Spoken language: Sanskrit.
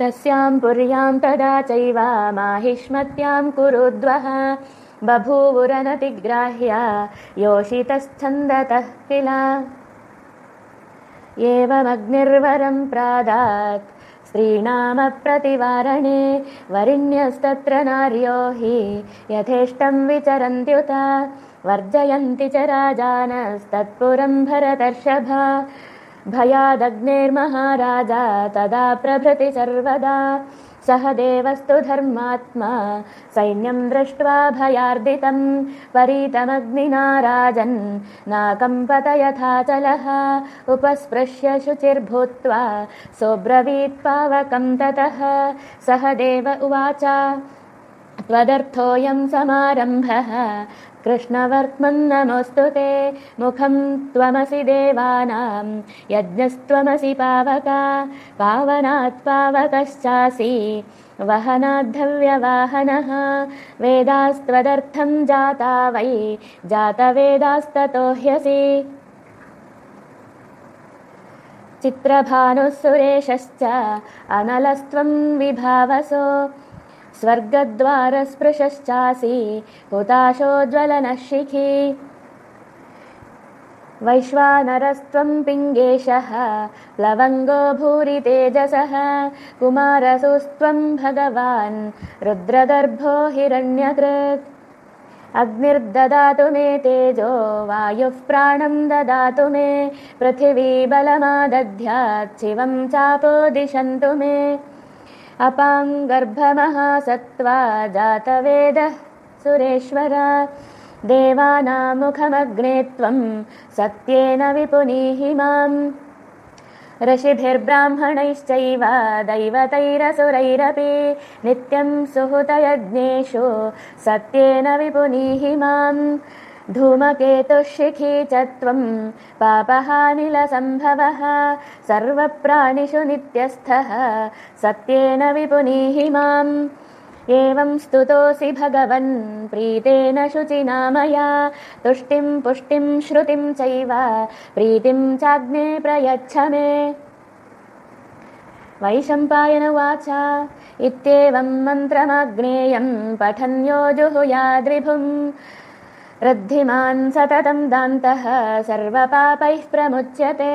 तस्यां पुर्यां तदा चैव माहिष्मत्यां कुरुद्वः बभूवुरनतिग्राह्या योषितश्छन्दतः किल? एवमग्निर्वरं प्रादात् स्त्रीणामप्रतिवारणे वरिण्यस्तत्र नार्यो हि यथेष्टं विचरन्त्युत वर्जयन्ति च राजानस्तत्पुरं भरतर्षभा भयादग्नेर्महाराजा तदा प्रभृति सर्वदा। सह देवस्तु धर्मात्मा सैन्यं दृष्ट्वा भयार्दितं राजन् नाकम्पत यथाचलः उपस्पृश्य शुचिर्भूत्वा सोऽब्रवीत्पावकं ततः। सह देव उवाच त्वदर्थोऽयं समारम्भः कृष्णवर्त्मन् नमोऽस्तु ते मुखं त्वमसि देवानां यज्ञस्त्वमसि पावका पावनात् पावकश्चासि वहनाद्धव्यवाहनः। वेदास्त्वदर्थं जाता वै जातवेदास्ततो ह्यसि। चित्रभानुः सुरेशश्च अनलस्त्वं विभावसो स्वर्गद्वारस्पृशश्चासि हुताशोज्ज्वलनः शिखी। वैश्वानरस्त्वं पिङ्गेशः प्लवङ्गो भूरि तेजसः कुमारसुस्त्वं भगवान् रुद्रगर्भो हिरण्यकृत्। अग्निर्ददातु मे तेजो वायुः प्राणं ददातु मे पृथिवी बलमादध्यात् शिवं चापो दिशन्तु मे अपाङ्गर्भमहासत्त्वा जातवेदः सुरेश्वर। देवानामुखमग्ने त्वं सत्येन विपुनीहि माम्। ऋषिभिर्ब्राह्मणैश्चैव दैवतैरसुरैरपि नित्यं सुहृतयज्ञेषु सत्येन विपुनीहि माम् धूमकेतुशिखी च त्वं पापहानिलसम्भवः सर्वप्राणिषु नित्यस्थः सत्येन विपुनीहि माम्। एवं स्तुतोऽसि भगवन् प्रीतेन शुचिनामया तुष्टिं पुष्टिं श्रुतिं चैव प्रीतिं चाग्ने प्रयच्छ मे। वैशम्पायन उवाच इत्येवं मन्त्रमग्नेयं पठन्योजुहुयाद्रिभुम् रद्धिमान् सततं दान्तः सर्वपापैः प्रमुच्यते